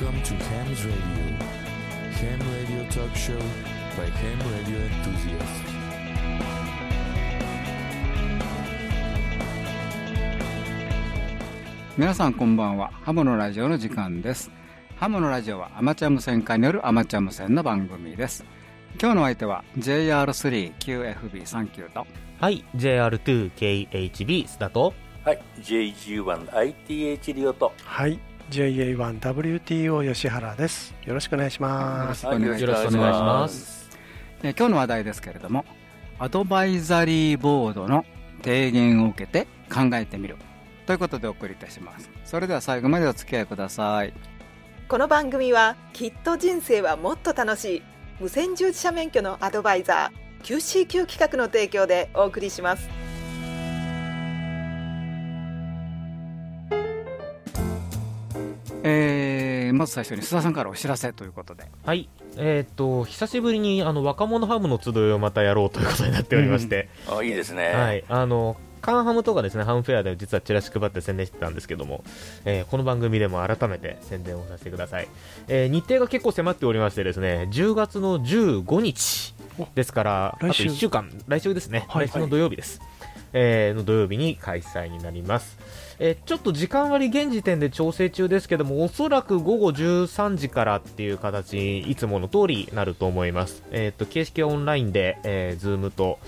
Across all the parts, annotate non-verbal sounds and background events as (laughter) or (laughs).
Welcome to Ham's Radio. Ham Radio Talk Show by Ham Radio Enthusiasts. 皆さんこんばんはハムのラジオの時間ですハムのラジオはアマチュア無線化によるアマチュア無線の番組です今日の相手は JR3QFB39 とはい、JR2KHB スタと、はい、JG1ITH リオと、はい、JA1WTO 吉原です。よろしくお願いします。よろしくお願いしますよろしくお願いします。え今日の話題ですけれどもアドバイザリーボードの提言を受けて考えてみるということでお送りいたしますそれでは最後までお付き合いくださいこの番組はきっと人生はもっと楽しい無線従事者免許のアドバイザー QCQ 企画の提供でお送りしますえー、まず最初に須田さんからお知らせということで。はい、えっ、と、久しぶりにあの若者ハムの集いをまたやろうということになっておりまして、あいいですね。はい、あの、カンハムとかですね、ハムフェアで実はチラシ配って宣伝してたんですけども、えーこの番組でも改めて宣伝をさせてください。えー日程が結構迫っておりましてですね、10月の15日ですから、あと来週1週間、来週ですね、はい。来週の土曜日です。えーの土曜日に開催になります。えちょっと時間割現時点で調整中ですけども、おそらく午後13時からっていう形、いつもの通りになると思います。えっ、と、形式はオンラインで、えー、Zoom と、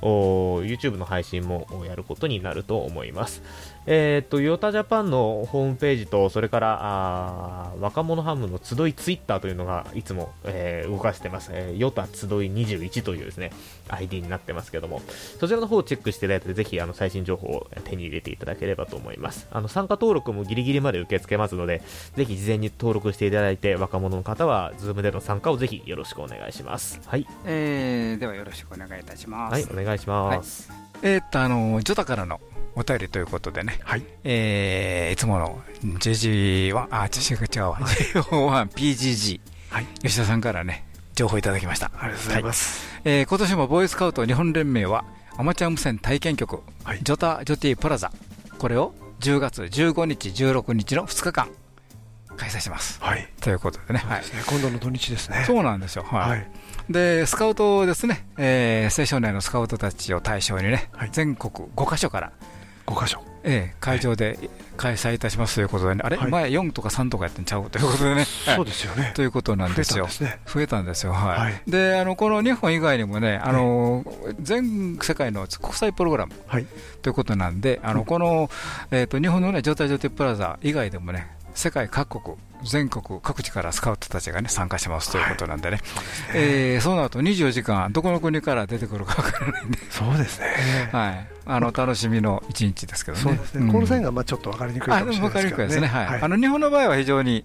YouTube の配信もおやることになると思います。えっ、と、ヨタジャパンのホームページと、それから、若者ハムの集いツイッターというのがいつも、えー動かしてます。えー、ヨタ集い21というですね、ID になってますけども、そちらの方をチェックしていただいて、ぜひあの最新情報を手に入れていただければと思います。あの参加登録もギリギリまで受け付けますので、ぜひ事前に登録していただいて、若者の方は Zoom での参加をぜひよろしくお願いします。はい。えー、ではよろしくお願いいたします、はい、お願いします。えーっとあのジョタからのお便りということでね、はい。えーいつもの JG1 あ違う違うわ。JO1PGG はい。吉田さんからね情報いただきました。ありがとうございます。えー今年もボーイスカウト日本連盟はアマチュア無線体験局、はい。ジョタ・ジョティ・プラザ。これを10月15日16日の2日間開催します。はい。ということでね、はい。今度の土日ですね。そうなんですよ、はい。はい。でスカウトですね、えー青少年のスカウトたちを対象にね、はい。全国5カ所から、5箇所。えー会場で開催いたしますということでね、あれ、はい。前4とか3とかやってんちゃうということでね、(laughs) そうですよね。ということなんですよ。増えたんですよ、はい。はい。であのこの日本以外にもね、あの全世界の国際プログラムはい。ということなんで、あのこの、えー、と日本の、ね、状態状態プラザ以外でもね、世界各国、全国各地からスカウトたちが、ね、参加しますということなんでね、えーそうなると24時間、どこの国から出てくるかわからないんで、そうですね。はい、あの楽しみの一日ですけどね。そうですね。ん。コールサインがまあちょっとわかりにくいあかもしれないですけどね。にくいですね、はい。あの日本の場合は非常に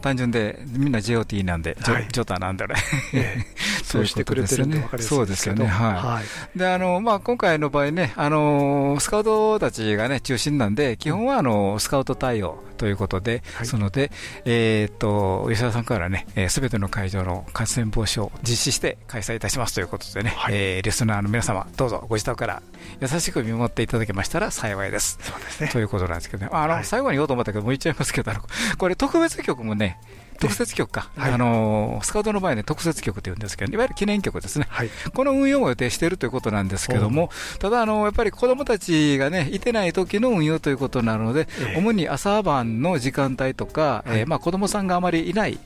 単純で、みんな JOT なんで、ジョはい。ジョタなんでね、ええそうしてくれてるんでわかりやすいそうですよね、はい。はい。であのまあ、今回の場合ね、あのスカウトたちが、ね、中心なんで、基本はあのスカウト対応ということで、はい。そので、えーっと吉田さんからね、す、べ、ての会場の感染防止を実施して開催いたしますということでね、はい。えーリスナーの皆様、どうぞご自宅から優しく見守っていただけましたら幸いです。そうですね。ということなんですけどね、あの、はい。最後に言おうと思ったけど、もう言っちゃいますけど、あのこれ、特別曲もね、特設曲か、はい。あのスカウトの場合ね、特設曲って言うんですけど、いわゆる記念曲ですね、はい。この運用も予定しているということなんですけども、ただあの、やっぱり子どもたちがね、いてない時の運用ということなので、ええ。主に朝晩の時間帯とか、えーまあ、子どもさんがあまりいない。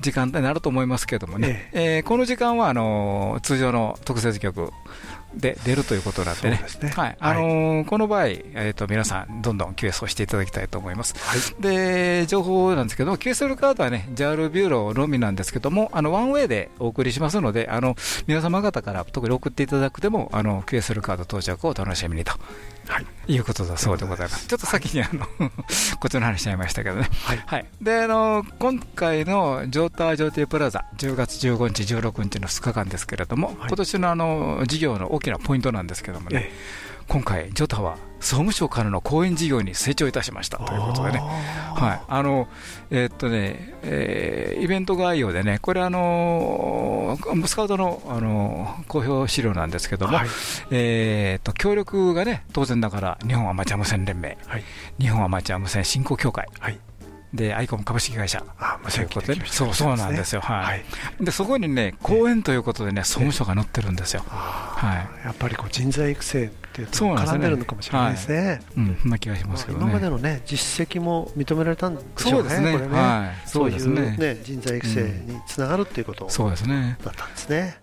時間帯になると思いますけどもね、えーこの時間はあの通常の特設曲で出るということなんでね、はいあのーこの場合、えー、と皆さん、どんどん QS をしていただきたいと思います。はい。で情報なんですけど、QSL カードはね、JAL ビューローのみなんですけども、あのワンウェイでお送りしますので、あの皆様方から特に送っていただくても、あの QSL カード到着をお楽しみにと。はい。いうことだそうでございます。ちょっと先にあの (laughs) こっちの話しちゃいましたけどね。はい。はい。で、あの今回のジョーター・ジョーティプラザ、10月15日、16日の2日間ですけれども、はい今年のあの事業の大きなポイントなんですけどもね、え今回、ジョタは総務省からの講演事業に成長いたしましたということでね。はい、あのえーっとね、えーイベント概要でね、これ、あのースカウトの、あのー公表資料なんですけども、はい。えーっと協力がね、当然ながら日本アマチュア無線連盟、はい。日本アマチュア無線振興協会、はい。で、アイコム株式会社。あ、無線機ということで、そう、そうなんですよ。はい。はい。で、そこにね、公演ということでね、総務省が載ってるんですよ。はい。やっぱりこう人材育成っていうとそうなんですね絡んでるのかもしれないですね。うん、そんな気がしますけどね。今までのね実績も認められたんでしょうね。そうですねこれね。はいそういうね人材育成につながるっていうことそうですね。だったんですね。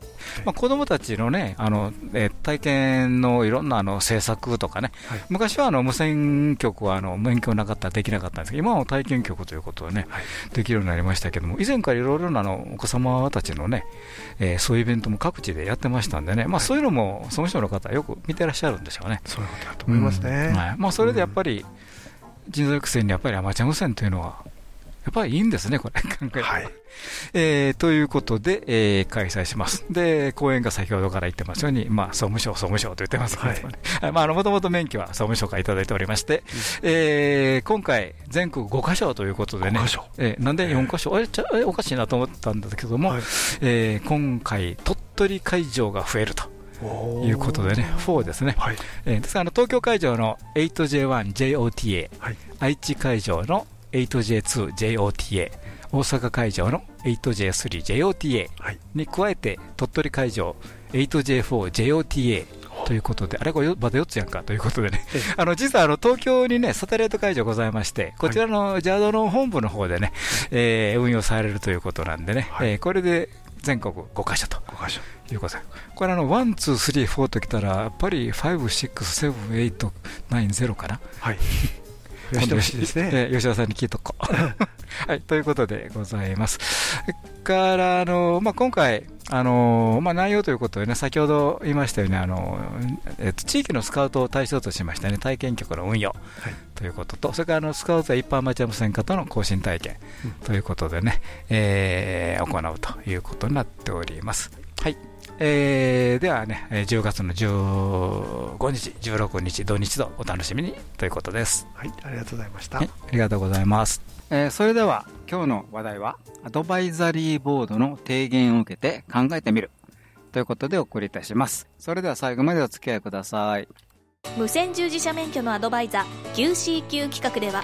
まあ、子供たちのね、あの、えー体験のいろんなあの制作とかね、はい。昔はあの無線局はあの免許なかったらできなかったんですけど、今は体験局ということでね、はい。できるようになりましたけども、以前からいろいろなあのお子様たちのね、えーそういうイベントも各地でやってましたんでね、まあ、そういうのも総務省の方はよく見てらっしゃるんでしょうね。そういうことだと思いますね。うん。はい。まあ、それでやっぱり、人材育成にやっぱりアマチュア無線というのは、やっぱりいいんですね、これ、考えてはい。えーということで、えー開催します。で、講演が先ほどから言ってますように、まあ、総務省、総務省と言ってますけれどもね。はいまあ、あの、もともと免許は総務省からいただいておりまして、えー今回、全国5カ所ということでね5カ所、えーなんで4カ所、あれちゃえおかしいなと思ったんだけども、はいえー今回、鳥取会場が増えると。いうことでね、4ですね。はい。えーですから東京会場の 8J1JOTA、はい愛知会場の 8J2JOTA、大阪会場の 8J3JOTA はい。に加えて、鳥取会場 8J4JOTA ということで、あれ、これまだ4つやんかということでね、え (laughs) あの実はあの東京にね、サテライト会場ございまして、こちらの JAD の本部の方でね、えー運用されるということなんでね、はい。えーこれで全国5カ所と。5箇所。いうことで。これあの、 one、two、three、four ときたら、やっぱり5、6、7、8、9、0かな。はい。(laughs) 増やしてほしいですね。(laughs) えー吉田さんに聞いとこう。(laughs) はい、ということでございます。から、あのまあ、今回、あのまあ、内容ということでね、先ほど言いましたように、あのえっと、地域のスカウトを対象としましたね、体験局の運用はいということと、それからあのスカウトは一般アマチュア無線化との更新体験ということでね、えー行うということになっております。はい。えーではね、えー10月の15日、16日、土日とお楽しみにということです。はい。ありがとうございましたはい。、ありがとうございます。えーそれでは、今日の話題は、アドバイザリーボードの提言を受けて考えてみる。ということでお送りいたします。それでは最後までお付き合いください。無線従事者免許のアドバイザー QCQ 企画では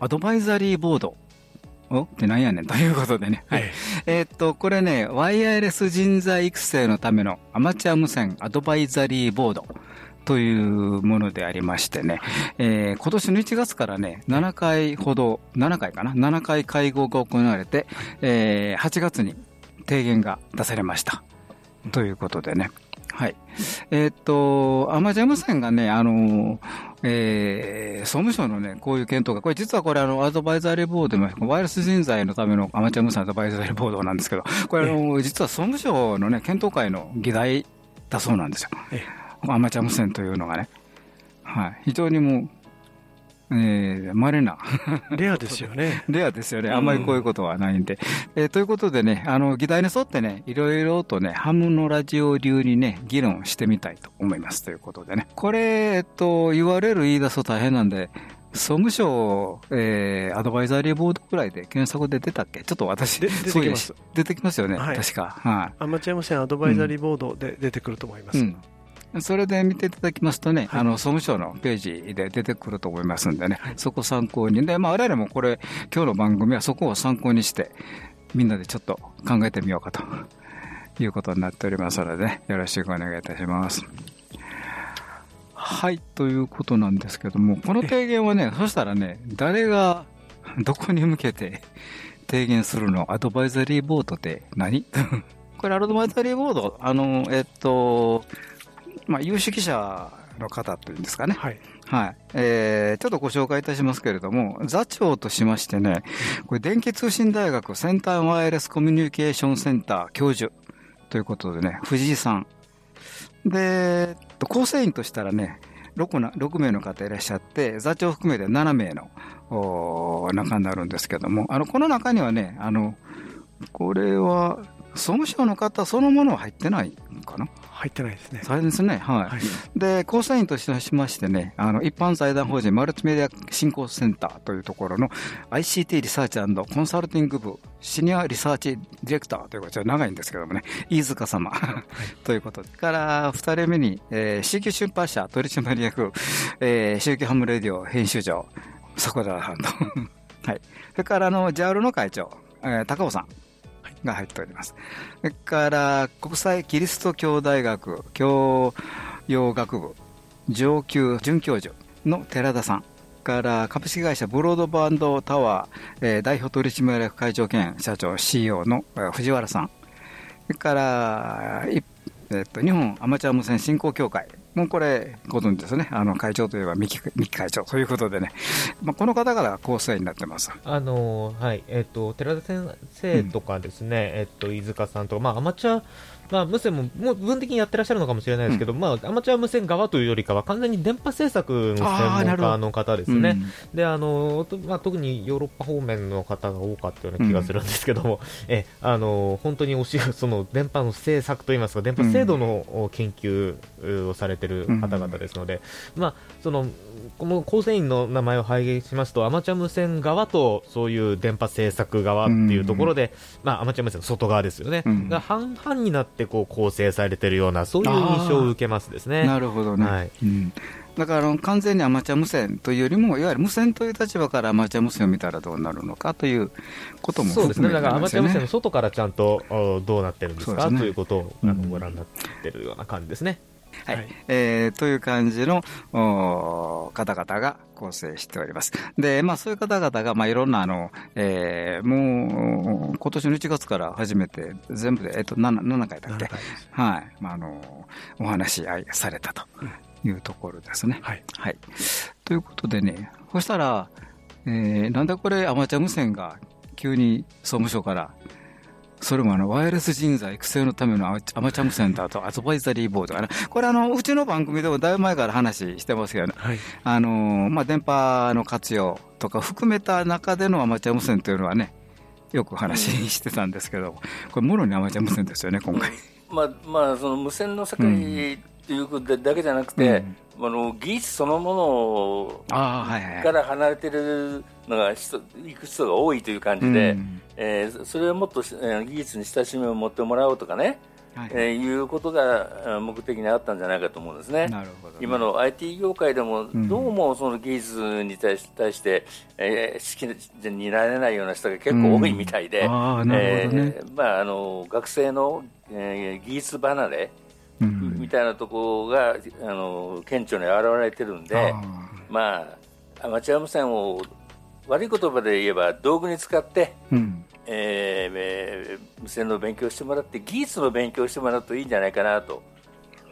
アドバイザリーボード。おってなんやねん (laughs) ということでね。はい。えーっと、これね、ワイヤレス人材育成のためのアマチュア無線アドバイザリーボードというものでありましてね、えー今年の1月からね、7回ほど、7回かな ?7 回会合が行われて、えー8月に提言が出されました。ということでね。はい。えーっと、アマチュア無線がね、あの、えー総務省のね、こういう検討が、これ実はこれあの、アドバイザリーボードの、ワイヤレス人材のためのアマチュア無線アドバイザリーボードなんですけど、これあの、実は総務省のね、検討会の議題だそうなんですよ。えアマチュア無線というのがね。はい。非常にもう、えー、稀な。(laughs) レアですよね。レアですよね。あんまりこういうことはないんで。えーということでね、あの、議題に沿ってね、いろいろとね、ハムのラジオ流にね、議論してみたいと思います。ということでね。これ、えっと、URL 言い出すと大変なんで、総務省、えー、アドバイザリーボードくらいで検索で出たっけ？ちょっと私、で出てきます出てきますよね。はい確か。はい。アマチュア無線アドバイザリーボードで出てくると思います。うん。それで見ていただきますとね、はいあの、総務省のページで出てくると思いますんでね、そこ参考に。で、まあ、我々もこれ、今日の番組はそこを参考にして、みんなでちょっと考えてみようかということになっておりますので、ね、よろしくお願いいたします。はい、ということなんですけども、この提言はね、(laughs) そしたらね、誰がどこに向けて提言するの？アドバイザリーボードって何？(laughs) これアドバイザリーボード、あの、えっと、まあ、有識者の方というんですかね。はい。はい。えー、ちょっとご紹介いたしますけれども、座長としましてね、これ電気通信大学先端ワイヤレスコミュニケーションセンター教授ということでね、藤井さん。で、構成員としたらね、6, な6名の方いらっしゃって、座長含めて7名のお中になるんですけども、あのこの中にはね、あのこれは総務省の方そのものは入ってないかな。入ってないですね。そうですね。はい。はいで、構成員としましてね、あの、一般財団法人マルチメディア振興センターというところの ICT リサーチコンサルティング部シニアリサーチディレクターということで長いんですけどもね、飯塚様ということで。から、二人目に、えー、CQ 出版社取締役、えー、宗教ハムレディオ編集長、迫田さんと。(laughs) はい。それから、あの、JAL の会長、えー、高尾さん。が入っております。それから、国際キリスト教大学教養学部上級准教授の寺田さんから株式会社ブロードバンドタワー、えー代表取締役会長兼社長 CEO の藤原さんそれから、えっと日本アマチュア無線振興協会もうこれご存知ですね。あの会長といえば三木三木会長ということでね、まあ、この方々が構成になってます。あのはい、えっ、と、寺田先生とかですね、えっ、と、飯塚さんとか、まあ、アマチュア、まあ、無線も、もう部分的にやってらっしゃるのかもしれないですけど、まあ、アマチュア無線側というよりかは、完全に電波制作の専門家の方ですね。うん。で、あのまあ、特にヨーロッパ方面の方が多かったような気がするんですけども、え、あのー本当におし、(laughs) その、電波の制作といいますか、電波制度のお研究をされてる方々ですので、まあ、その、この構成員の名前を拝見しますと、アマチュア無線側とそういう電波制作側っていうところで、まあ、アマチュア無線の外側ですよね、うん。が半々になってこう構成されてるような、そういう印象を受けますですね。なるほどね、はいうん、だからあの完全にアマチュア無線というよりも、いわゆる無線という立場からアマチュア無線を見たらどうなるのかということもそうですね、だからアマチュア無線のね。外からちゃんとおどうなってるんですかねということをあのうんご覧になってるような感じですね。はいはいえーという感じのお方々が構成しております。で、まあ、そういう方々が、まあ、いろんなあの、えーもう今年の1月から始めて、全部で、えっと 7, 7回だっ7け。はい、まあ、あのお話し合いされたというところですね。はい。はい。ということでね、そしたら、えーなんでこれアマチュア無線が急に総務省から、それもあの、ワイヤレス人材育成のためのアマチュア無線だと、アドバイザリーボードかな。これあの、うちの番組でもだいぶ前から話してますけどね、はい。あのーまあ、電波の活用とか含めた中でのアマチュア無線というのはね、よく話してたんですけど、これもろにアマチュア無線ですよね、今回。まあまあその無線の世界っていうことだけじゃなくて、あの技術そのものああ、はいはいはい。から離れてるのが人行く人が多いという感じで、うんえーそれをもっと、えー技術に親しみを持ってもらおうとかね、はい。えーいうことがえー目的にあったんじゃないかと思うんですね。なるほどね、今の IT 業界でもん。どうもその技術に対し対して、えー好きになれないような人が結構多いみたいで、えーまあ、あの学生の、えー技術離れうん。みたいなところがあの顕著に現れてるんで、あまあ、アマチュア無線を悪い言葉で言えば道具に使って、ーうん。えーえー無線の勉強をしてもらって技術の勉強をしてもらうといいんじゃないかなと。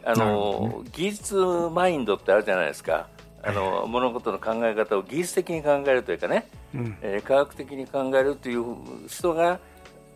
あの、技術マインドってあるじゃないですか。あの物事の考え方を技術的に考えるというかね、うん。えー科学的に考えるという人が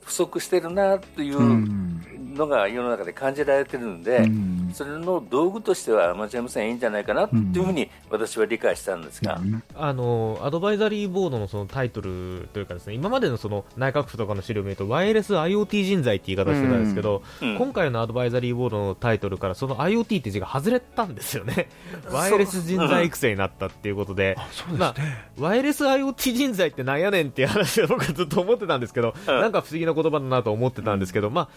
不足してるなといううん。のが世の中で感じられてるんで、うんそれの道具としてはアマチュア無線いいんじゃないかなというふうに私は理解したんですが、あのアドバイザリーボードのそのタイトルというかですね今までのその内閣府とかの資料を見るとワイヤレス IoT 人材って言い方してたんですけど、うん。今回のアドバイザリーボードのタイトルからその IoT って字が外れたんですよね。ワイヤレス人材育成になったっていうことで。ワイヤレス IoT 人材ってなんやねんっていう話を僕はずっと思ってたんですけど、うん。なんか不思議な言葉だなと思ってたんですけど、まあ、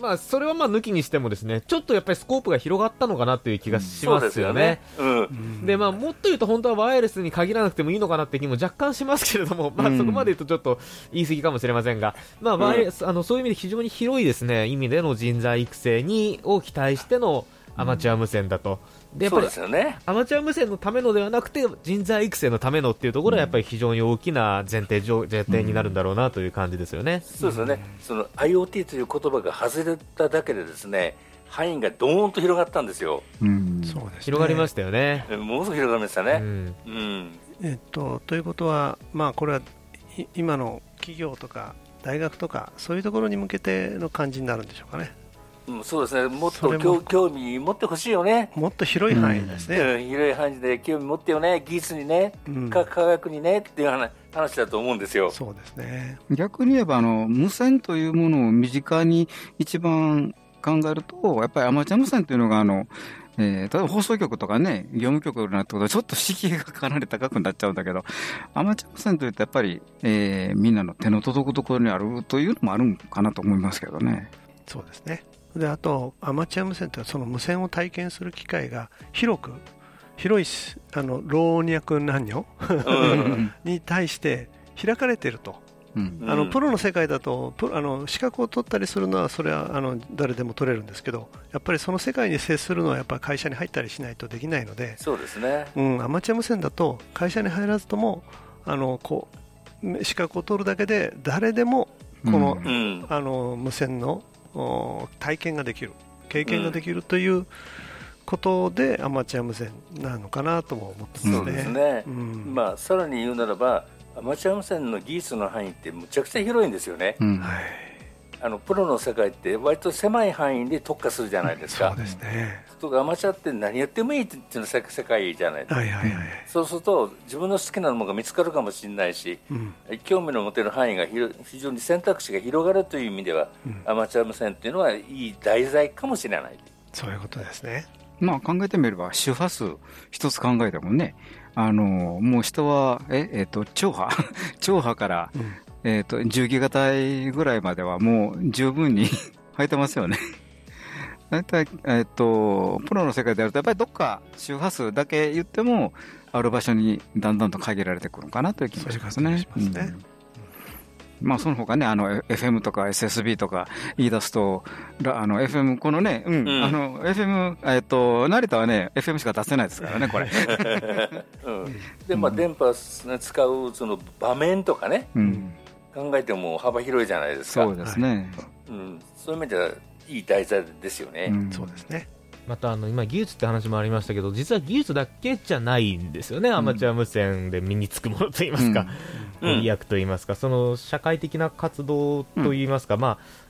まあ、それはまあ抜きにしてもですね、ちょっとやっぱりスコープが広がったのかなという気がしますよね。。うんで、まあ、もっと言うと本当はワイヤレスに限らなくてもいいのかなって気も若干しますけれども、まあ、うんそこまで言うとちょっと言い過ぎかもしれませんが、まあ、ワイヤレス、あの、そういう意味で非常に広いですね、意味での人材育成に、を期待してのアマチュア無線だと。で、やっぱりですよね。アマチュア無線のためのではなくて人材育成のためのっていうところはやっぱり非常に大きな前提上前提になるんだろうなという感じですよね。そうですよね。その IoT という言葉が外れただけでですね、範囲がどーんと広がったんですよ。うんそうですね。広がりましたよね。えものすごく広がりましたね。うん、うん。えっと、ということは、まあ、これはい今の企業とか大学とかそういうところに向けての感じになるんでしょうかね。うんそうですね、もっそれもと興興味持ってほしいよね。もっと広い範囲ですね、うん、広い範囲で興味持ってよね、技術にね、うん科科学にねっていう話話だと思うんですよ。そうですね逆に言えばあの、無線というものを身近に一番考えると、やっぱりアマチュア無線というのがあの、えー例えば放送局とかね、業務局なんてことはちょっと敷居がかなり高くなっちゃうんだけど、アマチュア無線というとやっぱり、えーみんなの手の届くところにあるというのもあるんかなと思いますけどね。そうですね。であとアマチュア無線というのはその無線を体験する機会が広く広いしあの老若男女うん。(laughs) に対して開かれているとうんあうんのプロの世界だとプロあの資格を取ったりするのはそれはあの誰でも取れるんですけどやっぱりその世界に接するのはやっぱり会社に入ったりしないとできないので、そうですね。うん、アマチュア無線だと会社に入らずともあのこう資格を取るだけで誰でもこの,、うんうん。あの無線のお体験ができる経験ができるということで、アマチュア無線なのかなとも思ってますね。そうですね。うんまあ、さらに言うならば、アマチュア無線の技術の範囲ってむちゃくちゃ広いんですよね。うんはい、あのプロの世界って割と狭い範囲で特化するじゃないですか。そうですね。とかアマチュアって何やってもいいっていうのが世世界じゃないですか。はいはいはい。そうすると自分の好きなものが見つかるかもしれないし、うん興味の持てる範囲が広非常に選択肢が広がるという意味では、うんアマチュア無線っていうのはいい題材かもしれない。そういうことですね。まあ考えてみれば、周波数一つ考えてもね、あの、もう人は、え、えっ、と、超波？(laughs) 超波から、うんえっ、と、10ギガ帯ぐらいまではもう十分に (laughs) 入ってますよね。(laughs) 大体、えっ、と、プロの世界でやると、やっぱりどっか周波数だけ言っても、ある場所にだんだんと限られてくるのかなという気がしますね。すねうんまあ、その他ね、あの、FM とか SSB とか言い出すと、らあの、FM、このね、うん、うんあの、FM、えっと、成田はね、FM しか出せないですからね、これ。(laughs) うん、で、まあ、電波を使うその場面とかね、うん。考えても幅広いじゃないですか。そうですね。うん、そういう意味ではいい題材ですよね。うんそうですね。またあの今、技術って話もありましたけど実は技術だけじゃないんですよね、アマチュア無線で身につくものといいますか、うん。ご利益といいますか、その社会的な活動といいますか、まあ、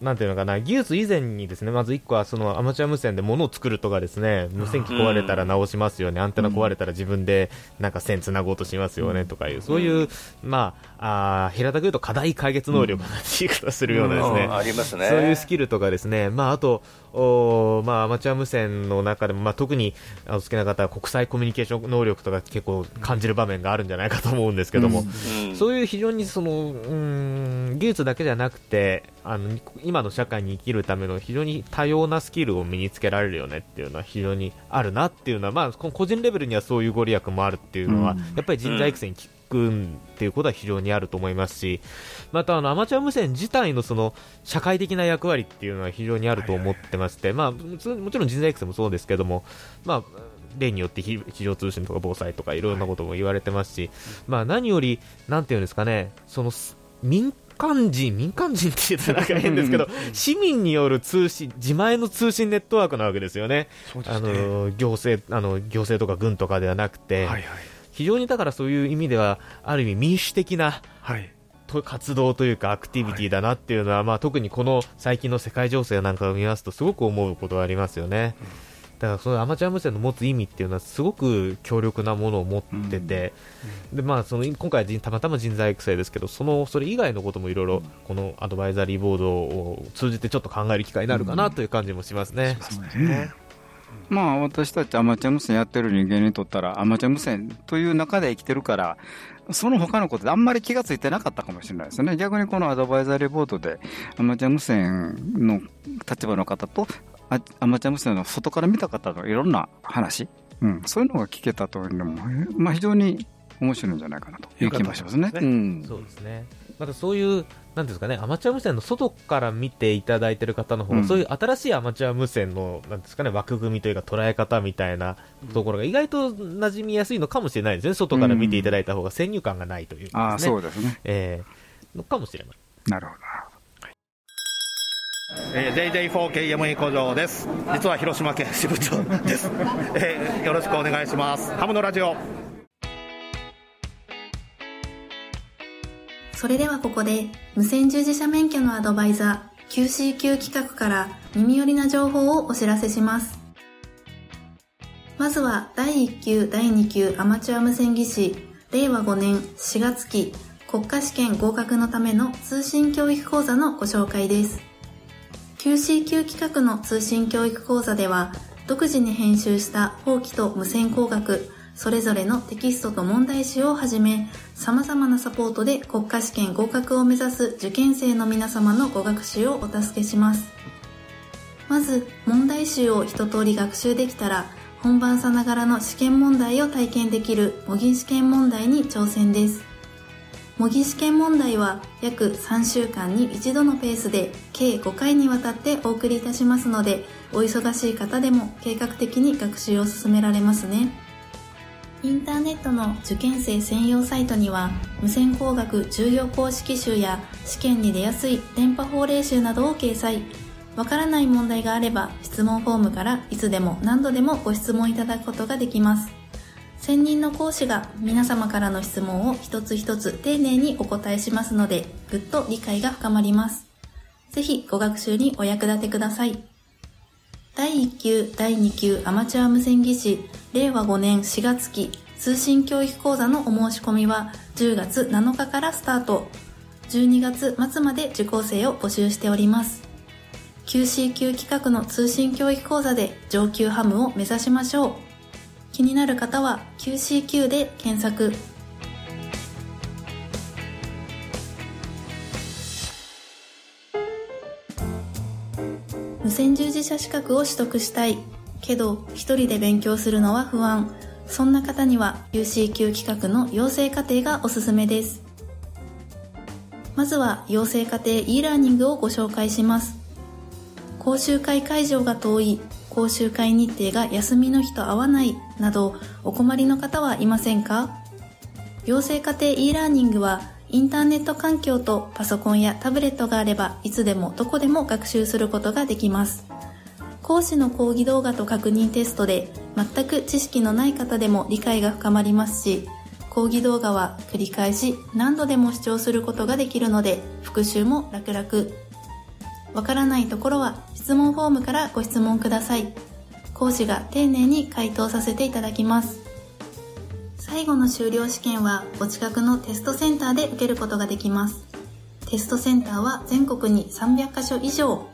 なんていうのかな、技術以前にですね、まず1個はそのアマチュア無線で物を作るとかですね、無線機壊れたら直しますよね、アンテナ壊れたら自分でなんか線つなごうとしますよね。とかいう、そういう、まあ、あー平たく言うと課題解決能力なんて言い方するようなですね。そういうスキルとかですね、まあ、あと、まあ、アマチュア無線の中でも、まあ、特にあお好きな方は国際コミュニケーション能力とか結構感じる場面があるんじゃないかと思うんですけども、うん。そういう非常にその、うーん、技術だけじゃなくてあの、今の社会に生きるための非常に多様なスキルを身につけられるよねっていうのは非常にあるなっていうのは、まあ、個人レベルにはそういうご利益もあるっていうのは、うん。やっぱり人材育成に効くっていうことは非常にあると思いますし、またあのアマチュア無線自体のその社会的な役割っていうのは非常にあると思ってまして、まあ、もちろん人材育成もそうですけども、まあ、例によって非非常通信とか防災とかいろんなことも言われてますし、まあ、何より、なんていうんですかね、そのす民間人、民間人 (laughs) って言ったらなんか変ですけど、市民による通信、自前の通信ネットワークなわけですよね。ね。の行政あの行政とか軍とかではなくて、はいはい。非常にだからそういう意味ではある意味民主的なはい。と活動というかアクティビティだなっていうのは、まあ、特にこの最近の世界情勢なんかを見ますとすごく思うことがありますよね。だからそのアマチュア無線の持つ意味っていうのはすごく強力なものを持ってて、でまあ、その今回はたまたま人材育成ですけどそのそれ以外のこともいろいろこのアドバイザリーボードを通じてちょっと考える機会になるかなという感じもしますね。そうですね。まあ私たちアマチュア無線やってる人間にとったらアマチュア無線という中で生きてるからその他のことであんまり気がついてなかったかもしれないですね。逆にこのアドバイザリーボードでアマチュア無線の立場の方とあアマチュア無線の外から見た方のいろんな話、うん、そういうのが聞けたというのも、まあ、非常に面白いんじゃないかなという気もしますね。そうですね。またそういう、なんですかね、アマチュア無線の外から見ていただいている方の方が、うん。そういう新しいアマチュア無線の、なんですかね、枠組みというか捉え方みたいなところが意外と馴染みやすいのかもしれない。ですね。外から見ていただいた方が先入観がないというかね。そうですね。えーのかもしれない。なるほど。えー、JJ4KME 工場です。実は広島県支部長です、えーよろしくお願いします。ハムのラジオそれではここで無線従事者免許のアドバイザー QCQ 企画から耳寄りな情報をお知らせします。まずは第1級、第2級アマチュア無線技師令和5年4月期国家試験合格のための通信教育講座のご紹介です。QCQ 企画の通信教育講座では独自に編集した法規と無線工学それぞれのテキストと問題集をはじめ、様々なサポートで国家試験合格を目指す受験生の皆様のご学習をお助けします。まず、問題集を一通り学習できたら、本番さながらの試験問題を体験できる模擬試験問題に挑戦です。模擬試験問題は約3週間に一度のペースで計5回にわたってお送りいたしますので、お忙しい方でも計画的に学習を進められますね。インターネットの受験生専用サイトには無線工学重要公式集や試験に出やすい電波法令集などを掲載。わからない問題があれば質問フォームからいつでも何度でもご質問いただくことができます。専任の講師が皆様からの質問を一つ一つ丁寧にお答えしますのでぐっと理解が深まります。ぜひご学習にお役立てください。第1級、第2級アマチュア無線技師令和5年4月期通信教育講座のお申し込みは10月7日からスタート。12月末まで受講生を募集しております。QC 級企画の通信教育講座で上級ハムを目指しましょう。気になる方は QC で検索。無線従事者資格を取得したい。けど、一人で勉強するのは不安。そんな方には UC 級企画の養成課程がおすすめです。まずは養成課程 e ラーニングをご紹介します。講習会会場が遠い、講習会日程が休みの日と合わないなどお困りの方はいませんか？養成課程 e ラーニングはインターネット環境とパソコンやタブレットがあればいつでもどこでも学習することができます。講師の講義動画と確認テストで全く知識のない方でも理解が深まりますし、講義動画は繰り返し何度でも視聴することができるので復習も楽々。わからないところは質問フォームからご質問ください。講師が丁寧に回答させていただきます。最後の修了試験はお近くのテストセンターで受けることができます。テストセンターは全国に300カ所以上。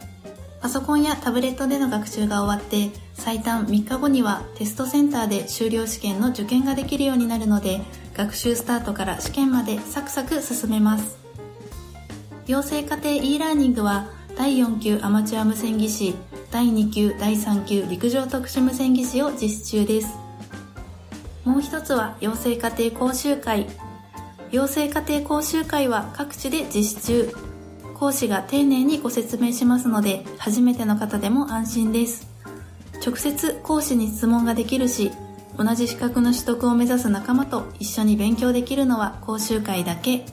パソコンやタブレットでの学習が終わって最短3日後にはテストセンターで修了試験の受験ができるようになるので学習スタートから試験までサクサク進めます。養成家庭 e ラーニングは第4級アマチュア無線技師、第2級、第3級陸上特殊無線技師を実施中です。もう一つは養成家庭講習会。養成家庭講習会は各地で実施中。講師が丁寧にご説明しますので初めての方でも安心です。直接講師に質問ができるし同じ資格の取得を目指す仲間と一緒に勉強できるのは講習会だけ。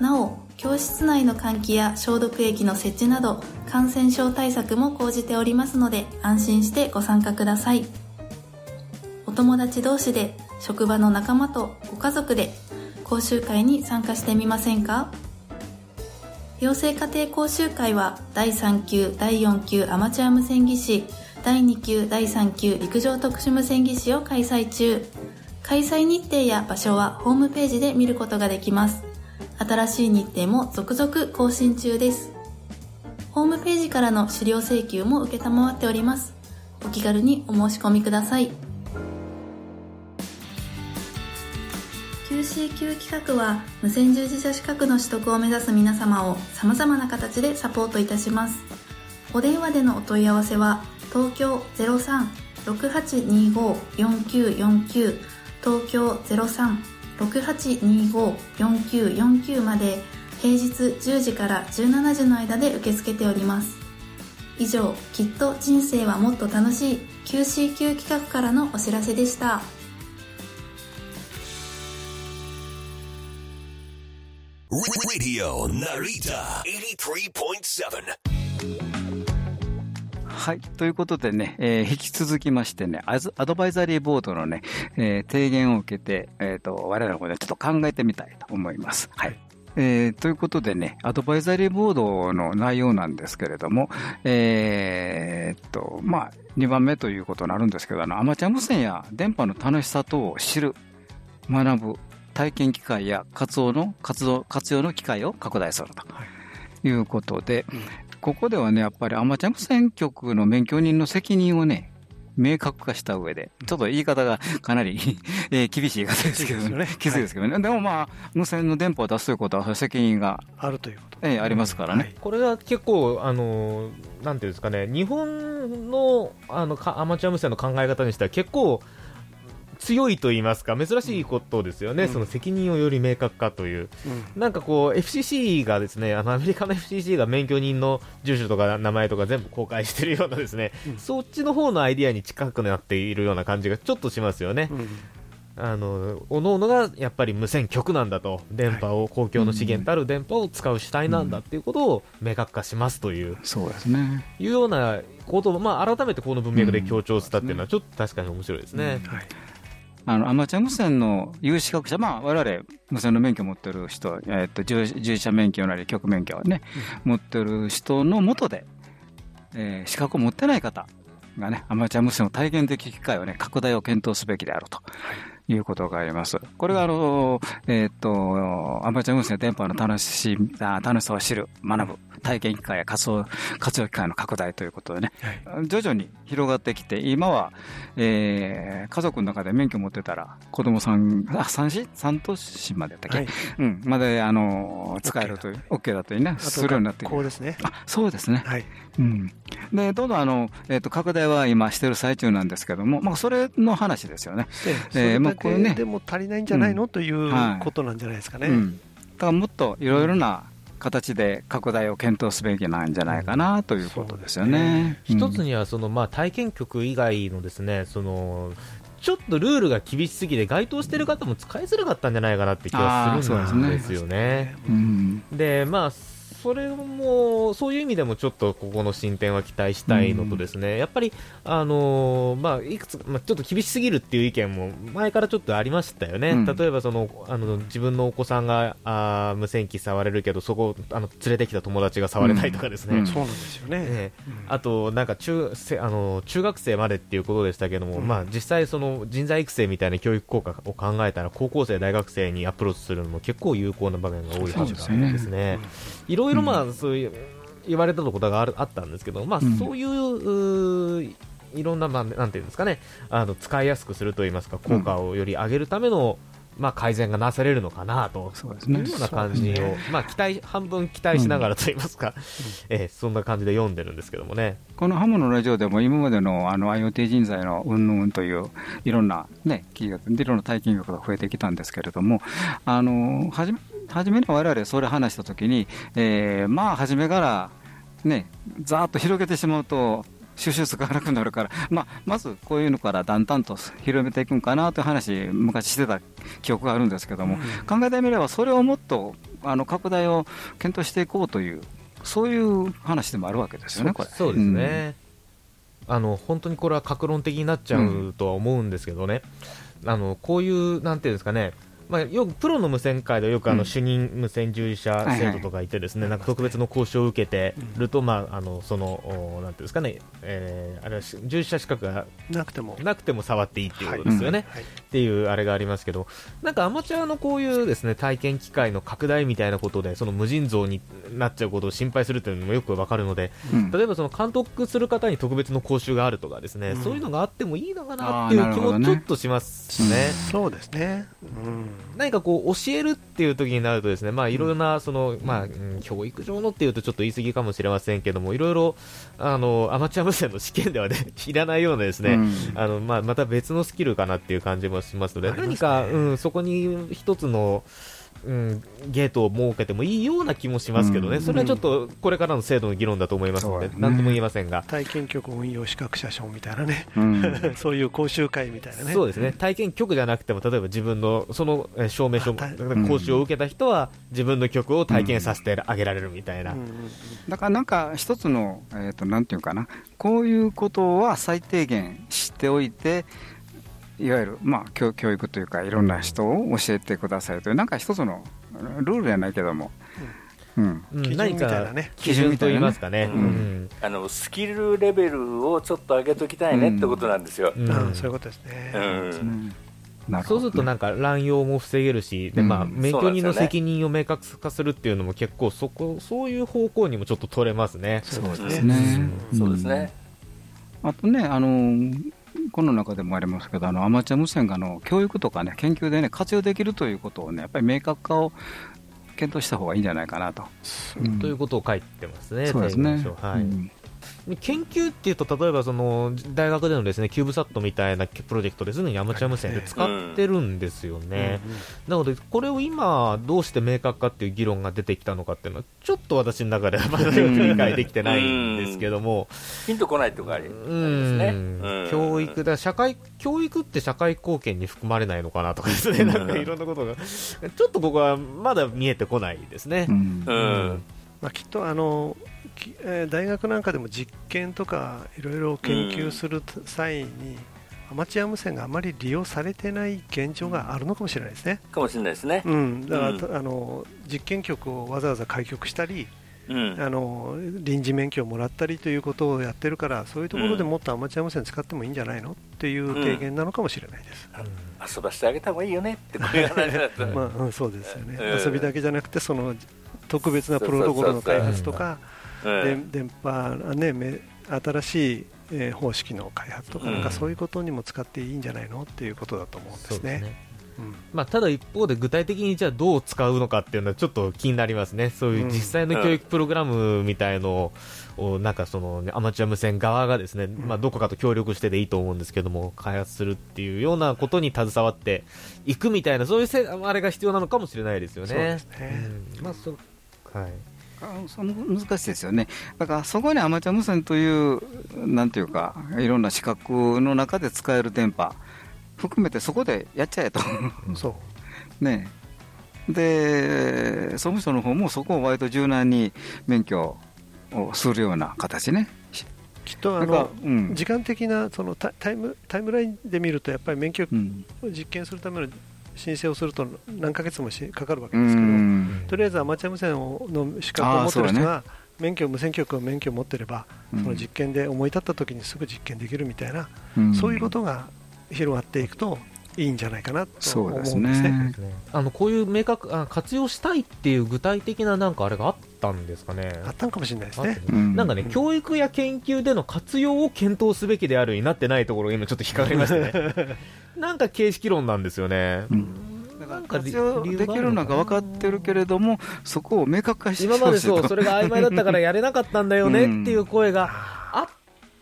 なお教室内の換気や消毒液の設置など感染症対策も講じておりますので安心してご参加ください。友達同士で職場の仲間とご家族で講習会に参加してみませんか？養成家庭講習会は第3級第4級アマチュア無線技師第2級第3級陸上特殊無線技師を開催中。開催日程や場所はホームページで見ることができます。新しい日程も続々更新中です。ホームページからの資料請求も承っております。お気軽にお申し込みください。C 級企画は無線従事者資格の取得を目指す皆様を様々な形でサポートいたします。お電話でのお問い合わせは東京03-6825-4949東京03-6825-4949まで平日10時から17時の間で受け付けております。以上、きっと人生はもっと楽しい QC 級企画からのお知らせでした。Radio Narita はい。ということでね、えー、引き続きましてね、アドバイザリーボードのね、えー、提言を受けて、えっ、ー、と、我々の方でちょっと考えてみたいと思います。はい。えーということでね、アドバイザリーボードの内容なんですけれども、えーっと、まあ、2番目ということになるんですけど、あの、アマチュア無線や電波の楽しさ等を知る、学ぶ、体験機会や活動の、活動、活用の機会を拡大すると。い。うことで、ここではね、やっぱりアマチュア無線局の免許人の責任をね、明確化した上で、ちょっと言い方が (laughs) かなり、えー厳しい言い方ですけどね、きついですけどね、でもまあ、無線の電波を出すということは、責任があるということ。ええありますからね。これは結構、あのなんていうんですかね、日本のあのかアマチュア無線の考え方にしては結構強いと言いますか、珍しいことですよね、うん。その責任をより明確化という、なんかこう、FCC がですね、あのアメリカの FCC が免許人の住所とか名前とか全部公開してるようなですね、そっちの方のアイディアに近くなっているような感じがちょっとしますよね。あの各々がやっぱり無線局なんだと、電波を、公共の資源たる電波を使う主体なんだっていうことを明確化しますという、そうですね。いうようなことを、まあ、改めてこの文脈で強調したっていうのは、ちょっと確かに面白いですね。あの、アマチュア無線の有資格者、まあ、我々、無線の免許を持ってる人、えっと、従従事者免許なり、局免許をね、持ってる人のもとで、えー資格を持ってない方がね、アマチュア無線を体験的機会をね、拡大を検討すべきであると。いうことがあります。これが、あの、えっ、と、アマチュア無線電波の楽しあ楽しさを知る、学ぶ、体験機会や活動活用機会の拡大ということでね、徐々に広がってきて、今は、えー家族の中で免許持ってたら、子供さん、あ、三子？三都市までやったっけ、はいうん、まで、あの、使えるという、OK だというね、するようになって学校ですね。あ、そうですね。はい。うん。で、どんどんあの、えっ、と、拡大は今してる最中なんですけども、まあ、それの話ですよね。それだまあこれねけでも足りないんじゃないの？というはいことなんじゃないですかね。うん。だからもっといろいろな形で拡大を検討すべきなんじゃないかなということですよね。一つにはその、まあ、体験局以外のですねそのちょっとルールが厳しすぎて該当している方も使いづらかったんじゃないかなって気がするんですよね。うん。でまあそれもそういう意味でもちょっとここの進展は期待したいのとですね、やっぱりあのーまあいくつまあちょっと厳しすぎるっていう意見も前からちょっとありましたよね。うん。例えばそのあの自分のお子さんがあー無線機触れるけどそこあの連れてきた友達が触れないとかですね。うん。そうなんですよね。ええ。あと、なんか中せあの中学生までっていうことでしたけども、まあ、実際、その人材育成みたいな教育効果を考えたら高校生、大学生にアプローチするのも結構有効な場面が多いはずなんですね。いろいろ、まあそういう言われたことがあるあったんですけど、まあ、うんそういううーいろんな、まあ、なんていうんですかねあの使いやすくするといいますか効果をより上げるための、まあ、改善がなされるのかなとそうですね。いうような感じを、まあ、期待半分期待しながらと言いますか、えーそんな感じで読んでるんですけどもね。このハムのラジオでも今までのあの IoT 人材のうんぬんといういろんなね、企業、いろんな体験学が増えてきたんですけれども、あの、はじめ、初めに我々それ話したときに、えーまあ、初めからね、ざーっと広げてしまうと、収集つかなくなるから、まあ、まずこういうのからだんだんと広めていくんかなという話、昔してた記憶があるんですけども、考えてみれば、それをもっとあの拡大を検討していこうという、そういう話でもあるわけですよね、これ。そうですね、あの本当にこれは格論的になっちゃうとは思うんですけどね、あのこういう、なんていうんですかね、まあ、よくプロの無線界ではよくあのうん。主任無線従事者制度とかいてですね、なんか特別の講習を受けてると、まあ、あのそのおなんていうんですかね、えーあれはし従事者資格がなくても。なくても触っていいっていうことですよね。はいっていうあれがありますけど、なんかアマチュアのこういうですね体験機会の拡大みたいなことで、その無尽蔵になっちゃうことを心配するというのもよくわかるので、うん例えばその監督する方に特別の講習があるとかですね、うんそういうのがあってもいいのかなっていう気もちょっとしますね。そうですね。うん。何かこう教えるっていう時になるとですね、まあいろいろなそのまあうん教育上のっていうとちょっと言い過ぎかもしれませんけども、いろいろあのアマチュア無線の試験ではね (laughs) いらないようなですね、うんあのまあまた別のスキルかなっていう感じもしますので、ね。何かうんそこに一つのうん、ゲートを設けてもいいような気もしますけどね、うん。それはちょっとこれからの制度の議論だと思いますので、そうんとも言えませんが、体験局運用資格者証みたいなね。うん。そういう講習会みたいなね。そうですね。体験局じゃなくても、例えば自分のそのえー証明書、講習を受けた人は、自分の曲を体験させてあげられるみたいな、だからなんか一つの、えー、となんていうかな、こういうことは最低限知っておいて、いわゆる、まあ、教教育というか、いろんな人を教えてくださいという、なんか一つのルールじゃないけども、うん、うん。基準み何かたいなね。基準と言いますかね。うん。あのスキルレベルをちょっと上げときたいねってことなんですよ。うん。うん。そういうことですね。うん。なるほど。そうするとなんか乱用も防げるし、でうん。まあ、免許人の責任を明確化するっていうのも結構そこ、そういう方向にもちょっと取れますね。そうですですね。ね。そうですね。あとね、あのこの中でもありますけど、あのアマチュア無線があの教育とかね、研究でね、活用できるということをね、やっぱり明確化を検討した方がいいんじゃないかなと。うんということを書いてますね、そうですね。はいうん研究っていうと、例えばその大学でのですねキューブサットみたいなプロジェクトですぐにアマチュア無線で使ってるんですよね。なので、これを今、どうして明確化っていう議論が出てきたのかっていうのは、ちょっと私の中ではまだよく理解できてないんですけども、ピンとこないとかあり教育だ社会教育って社会貢献に含まれないのかなとかですね、なんかいろんなことが、ちょっとここはまだ見えてこないですね。うん。うん。まあ、きっとあの、大学なんかでも実験とかいろいろ研究する際に、アマチュア無線があまり利用されてない現状があるのかもしれないですね。かもしれないですね。うん、だから、うん。あの実験局をわざわざ開局したり、うん。あの臨時免許をもらったりということをやってるから、そういうところでもっとアマチュア無線使ってもいいんじゃないのっていう提言なのかもしれないです。遊ばしてあげた方がいいよねってこういう話だった。まあ、うん、そうですよね、うん。遊びだけじゃなくて、その特別なプロトコルの開発とか、うんで電波、ね、め新しい、えー方式の開発とか、うん。なんかそういうことにも使っていいんじゃないのっていうことだと思うんですね。うん。まあ、ただ一方で具体的にじゃあどう使うのかっていうのはちょっと気になりますね、そういう実際の教育プログラムみたいのを、なんかその、ね、アマチュア無線側がですね、まあ、どこかと協力してでいいと思うんですけども、開発するっていうようなことに携わっていくみたいな、そういうせあれが必要なのかもしれないですよね。そうですね。うん。まあそはい難しいですよね、だからそこにアマチュア無線という、なんていうか、いろんな資格の中で使える電波、含めてそこでやっちゃえと、そう。(laughs) ね。で総務省の方もそこを割と柔軟に免許をするような形ね。きっとあなんかの、うん。時間的なそのタタイムタイムラインで見ると、やっぱり免許うん。を実験するための申請をすると何ヶ月もしかかるわけうですけど、んとりあえずアマチュア無線をの資格を持ってる人が、免許、無線局を免許を持ってれば、うんその実験で思い立った時にすぐ実験できるみたいな、うんそういうことが広がっていくといいんじゃないかなと思うんでですすね。ね。あのこういう明確あ活用したいっていう具体的ななんかあれがあったんですかね。あったのかもしれないですね。うんなんかね、教育や研究での活用を検討すべきであるになってないところが今ちょっと引っかかりましたね。(laughs) なんか形式論なんですよね。なんか理活用できるのが分かってるけれども、そこを明確化して今までそう、それが曖昧だったからやれなかったんだよねっていう声が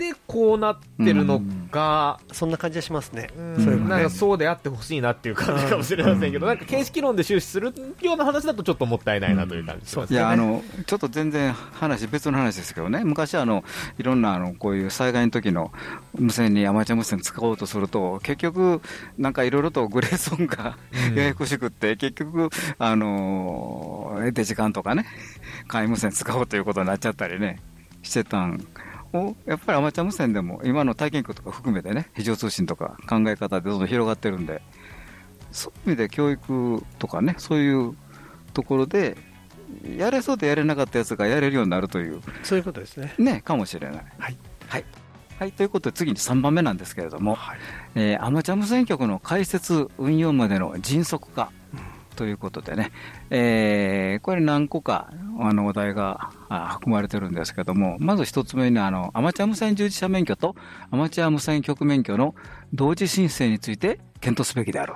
て、こうなってるのか、そんな感じがしますね。うん。そなんかそうであってほしいなっていう感じかもしれませんけど、なんか形式論で終始するような話だとちょっともったいないなという感じしますね。いやあのちょっと全然話、別の話ですけどね、昔あの、いろんなあのこういう災害の時の無線にアマチュア無線使おうとすると、結局、なんかいろいろとグレーゾーンがうん。ややこしくって、結局、あのデジカンとかね、簡易無線使おうということになっちゃったりね、してたんを、やっぱりアマチュア無線でも、今の体験区とか含めてね、非常通信とか考え方でどんどん広がってるんで、そういう意味で教育とかね、そういうところで、やれそうでやれなかったやつがやれるようになるという、そういうことですね。ね、かもしれない。はい。はい。はい、ということで次に3番目なんですけれども、えーアマチュア無線局の開設運用までの迅速化ということでね、えーこれ何個かあのお題があ含まれてるんですけども、まず一つ目にあのアマチュア無線従事者免許とアマチュア無線局免許の同時申請について検討すべきである、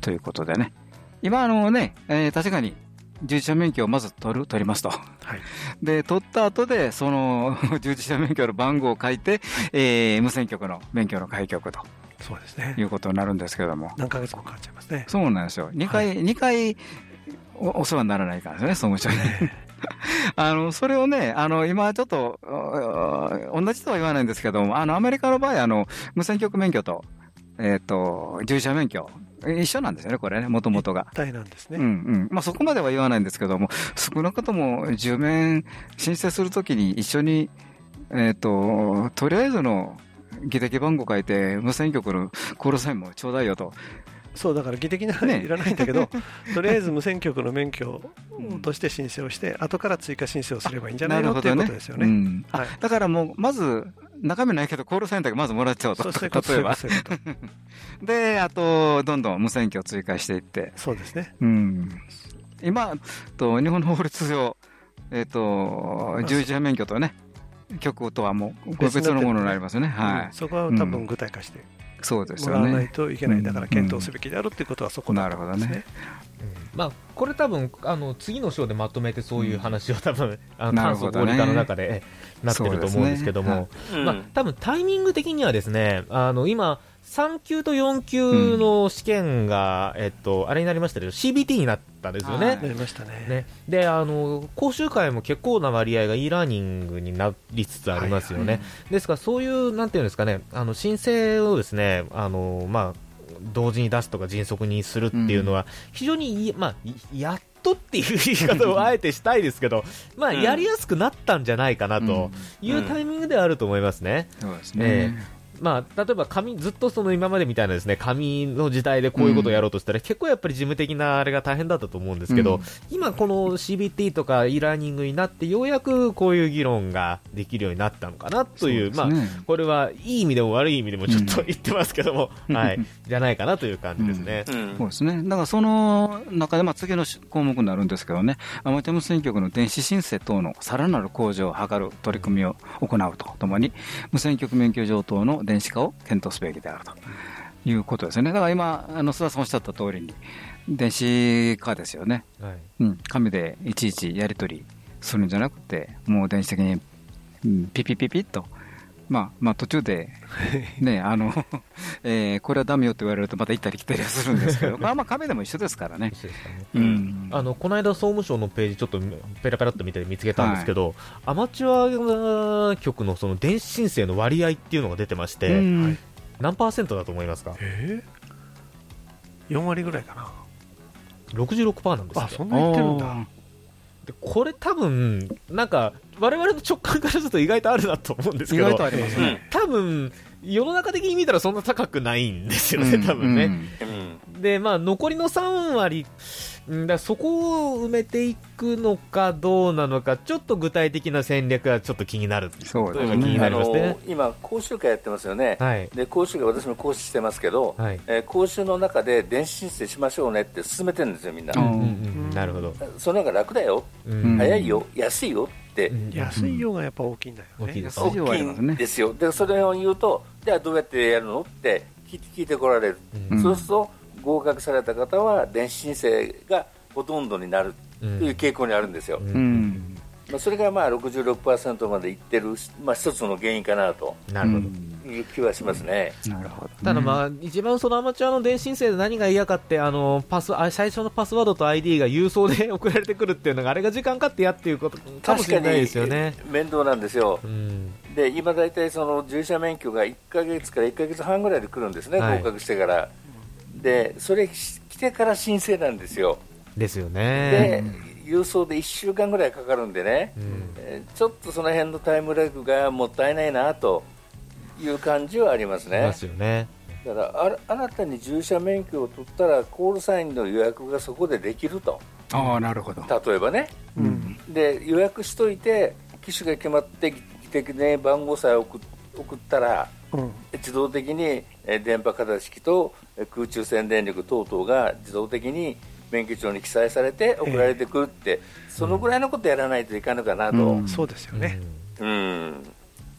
ということでね、今あのね、えー確かに従事者免許をまず取る、取りますと。で、取った後で、その、(laughs) 従事者免許の番号を書いて、えー無線局の免許の開局と。そうですね。いうことになるんですけども。何ヶ月もかかっちゃいますね。そうなんですよ。2回、二回おお世話にならないからですね、総務省に。(laughs) あの、それをね、あの、今ちょっと、お同じとは言わないんですけども、あの、アメリカの場合、あの、無線局免許と、えっ、と、従事者免許、一緒なんですよね、これね、もともとが。体なんですね。うんうん。まあそこまでは言わないんですけども、少なくとも10面申請するときに一緒に、えっ、と、とりあえずの議的番号書いて、無線局のコールサインもちょうだいよと。そうだから技的なのねいらないんだけど、(laughs) とりあえず無線局の免許として申請をして、後から追加申請をすればいいんじゃないのっていうことですよね。うんあはいだからもう、まず、中身ないけど、コールサインだけまずもらっちゃおうと。例えば。そういうことで、あと、どんどん無線機を追加していって。そうですね。うん。今、と日本の法律上、えっ、と、従事者免許とね、局とはもう、別のものになりますよね。はい。うん。そこは多分具体化してそうですよもらわないね。といけない。だから検討うんすべきであるっていうことはそこなるね。まあ、これ多分あの次の章でまとめてそういう話を多分、あの炭素合理化の中でえなってると思うんですけども、うんまあ、多分タイミング的にはですねあの今、3級と4級の試験が、えっと、あれになりましたけど CBT になったんですよね。はいなりましたね。ね、であの講習会も結構な割合が e ラーニングになりつつありますよね、ですからそういうなんていうんですかねあの申請をですねあの、まあ、同時に出すとか迅速にするっていうのは非常にい、まあ、いやっとっていう言い方を (laughs) あえてしたいですけど、まあ、うん。やりやすくなったんじゃないかなというタイミングではあると思いますね。そうですえね。まあ、例えば紙ずっとその今までみたいなですね紙の時代でこういうことをやろうとしたら、結構やっぱり事務的なあれが大変だったと思うんですけど、うん。今、この CBT とか e ラーニングになってようやくこういう議論ができるようになったのかなというまあ、そうですね。これはいい意味でも悪い意味でもちょっと言ってますけども、はい、じゃないかなという感じですね。うん。そうですね。だからその中で、まあ、次の項目になるんですけどね、アマチュア無線局の電子申請等のさらなる向上を図る取り組みを行うとともに、無線局免許上等の電子化を検討すべきであるということですよね。だから今、あの須田さんおっしゃった通りに、電子化ですよね。はいうん、紙でいちいちやり取りするんじゃなくて、もう電子的に、うん、ピピピピッと、まあ、まあ途中で、ね、あの、(laughs) えーこれはダメよって言われるとまた行ったり来たりはするんですけど、(laughs) まあまあ紙でも一緒ですからね。あのこの間、総務省のページちょっとペラペラっと見て見つけたんですけど、アマチュア局のその電子申請の割合っていうのが出てまして、うん。何パーセントだと思いますか？えー、4割ぐらいかな。66%なんですあそんな言ってるんだ。でこれ多分なんか我々の直感からすると意外とあるなと思うんですけど意外とありますね。多分世の中的に見たらそんな高くないんですよね、多分ね、うん。でまあ残りの3割んだそこを埋めていくのかどうなのかちょっと具体的な戦略がちょっと気になる。そうですというのが気になありますね。の今、講習会やってますよね、はい。で講習会、私も講師してますけど、はい。えー講習の中で電子申請しましょうねって進めてるんですよ、みんな、うんうんうん。なるほど、その方が楽だよ、うん。早いよ、安いよって、うん。安い用がやっぱ大きいんだよね。大きいです。ですよ、でそれを言うと、じゃあどうやってやるのって聞いて聞いてこられる、うん。そうすると合格された方は電子申請がほとんどになるという傾向にあるんですよ、うんうん。まあ、それがまあ66%までいってる、まあ、一つの原因かなとなるほど、いう気はしますね。なるほど。ただまあ、一番そのアマチュアの電子申請で何が嫌かって、あの、パス、あ最初のパスワードと ID が郵送で送られてくるっていうのが、あれが時間かってやっていうことかもしれないですよね。面倒なんですよ、うん。で今、大体その従者免許が1ヶ月から1ヶ月半ぐらいで来るんですね、はい合格してから。で、それ来てから申請なんですよ、ですよでね。郵送で1週間ぐらいかかるんでね、うんえーちょっとその辺のタイムラグがもったいないなという感じはありますねいま。すよね。だからあら新たに従者免許を取ったらコールサインの予約がそこでできるとああ、なるほど。例えばねうん。で予約しといて機種が決まってきて、ね、番号さえ送送ったらうん。自動的にえー電波型式とえー空中線電力等々が自動的に免許証に記載されて送られてくるって、そのぐらいのことやらないといかんのかなと、うんそうですよね。うん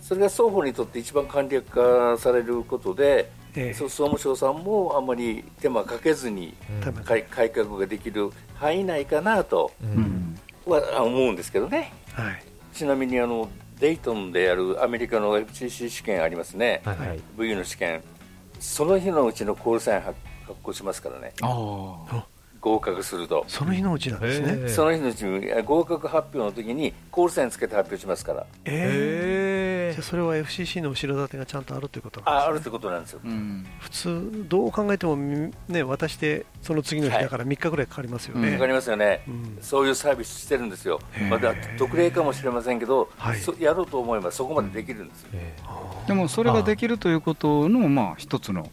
それが双方にとって一番簡略化されることで、ええそう総務省さんもあんまり手間かけずに多分改改革ができる範囲内かなとう。うんん。は思うんですけどねはい。ちなみにあのデイトンでやるアメリカの FCC 試験ありますね、はいはい。VU の試験その日のうちのコールサイン発発行しますからねああ。合格すると、その日のうちなんですね。その日のうちにえ合格発表の時にコールサインつけて発表しますから。ええ。へじゃあそれは FCC の後ろ盾がちゃんとあるということなんですね。ああるってことなんですよ。うん。普通どう考えてもみね渡してその次の日だから3日ぐらいかかりますよね。はいわかりますよね、うん。そういうサービスしてるんですよ。まだ特例かもしれませんけど、はい。そやろうと思えばそこまでできるんですよ、えでもそれができるということの、まあ、一つの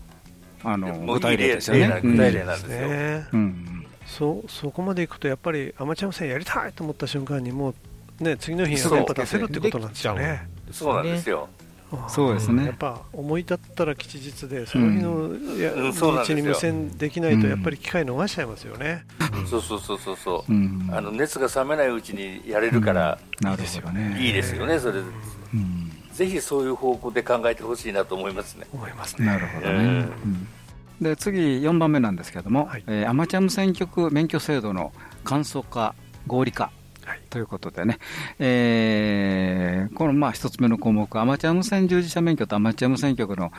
あの具体例ですよね。具体例なんですよ。ね。うんそそこまでいくとやっぱりアマチュア無線やりたいと思った瞬間にもうね次の日にそう電波出せるってことなんですよね。そうなんですよ。そうですねやっぱ思い立ったら吉日でその日の、いやう日に無線できないとうんやっぱり機会逃しちゃいますよね。そうそうそうそうそう。うんあの熱が冷めないうちにやれるからなるほどね。いいですよね。それうんぜひそういう方向で考えてほしいなと思いますね。思いますね。なるほどね。うんうんで次4番目なんですけども、はい。えーアマチュア無線局免許制度の簡素化合理化はい。ということでね、えーこのまあ一つ目の項目、アマチュア無線従事者免許とアマチュア無線局の、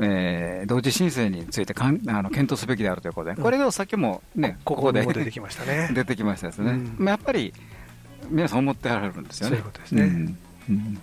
えー同時申請についてかんあの検討すべきであるということで、これがさっきもね、こここでこでも出てきましたね。(laughs) 出てきましたですね、うん。まあ、やっぱり皆さん思ってられるんですよね。そういうことですね。うん。うん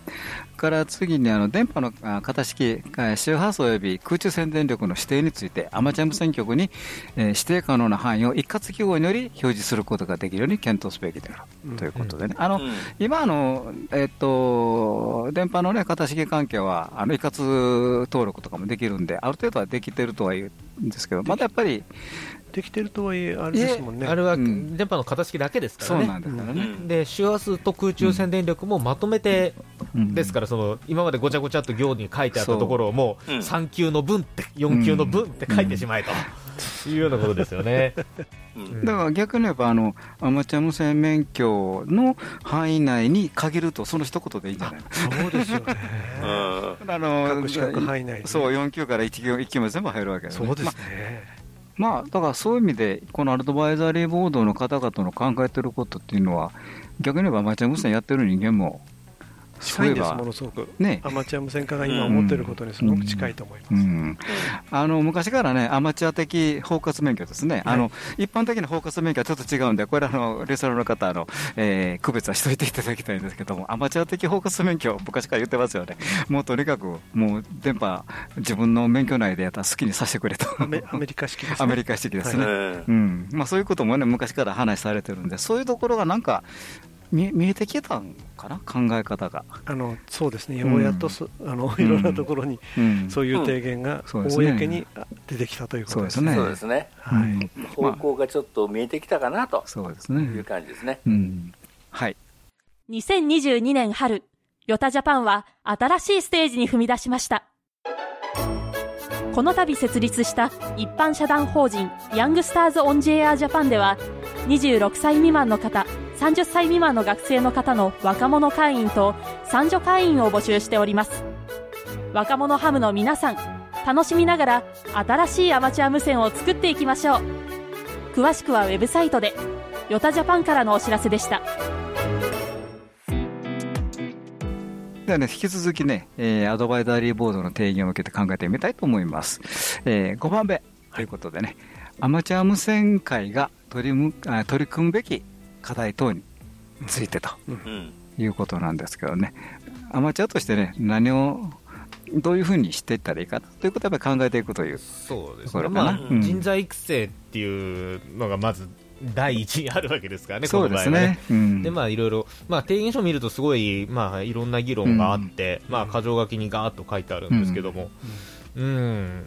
から次にあの電波のあ型式、あ周波数及び空中線電力の指定について、アマチュア無線局に、えー指定可能な範囲を一括記号により表示することができるように検討すべきであるということでね、あのうん。今あの、えっと、電波の、ね、型式関係はあの一括登録とかもできるんで、ある程度はできてるとは言うんですけど、まだやっぱりできてるとはいえあれですもんね。あれはうん電波の型式だけですからねそうなん。ですからね。うんで周波数と空中線電力もまとめてうんですから、その今までごちゃごちゃっと行に書いてあったところをもううん3級の分って、4級の分って書いてしまえというようなことですよね。うんだから逆に言えばあの、アマチュア無線免許の範囲内に限ると、その一言でいいんじゃないそうですよね。(laughs) うんあの各資格範囲内にそう、4級から1級 ,1 級まで全部入るわけですね。そうですまね。まあ、だからそういう意味で、このアドバイザリーボードの方々の考えてることっていうのは、逆に言えばマイチュア無線やってる人間も、近いんです、そういえば。ものすごく。ね。アマチュア無線化が今思ってることにすごく近いと思います。うん、あの昔からね、アマチュア的包括免許ですね、あの一般的な包括免許はちょっと違うんで、これあの、リスナーの方あの、えー区別はしといていただきたいんですけども、アマチュア的包括免許、昔から言ってますよね、もうとにかく、もう電波、自分の免許内でやったら好きにさせてくれと、アメアメリカ式ですね。アメリカ式ですね。うんうん。まあ、そういうこともね、昔から話されてるんで、そういうところがなんか見見えてきたんかな、考え方が。あのそうですね、ようやっとそ、あのいろんなところにうんそういう提言が公にあ出てきたということですね。そうそうですね。はいうん方向がちょっと見えてきたかなとそうですいうね。感じですね。うんはい2022年春、ヨタジャパンは新しいステージに踏み出しました。この度設立した一般社団法人ヤングスターズ・オン・ジェア・ジャパンでは26歳未満の方、30歳未満の学生の方の若者会員と三女会員を募集しております。若者ハムの皆さん、楽しみながら新しいアマチュア無線を作っていきましょう。詳しくはウェブサイトで、ヨタジャパンからのお知らせでした。ではね、引き続きね、えーアドバイザリーボードの提言を受けて考えてみたいと思います。え5番目ということでね、アマチュア無線会が取りむ取り組むべき課題等についてとうん。いうことなんですけどね、アマチュアとしてね、何をどういうふうにしていったらいいかということを考えていくという。そうですね、まあうん。人材育成っていうのがまず第一にあるわけですからね、そうですね。ね。。うん。でまあ、いろいろ、まあ、提言書を見るとすごい、まあ、いろんな議論があって、まあ、箇条書きにガーッと書いてあるんですけども、うん、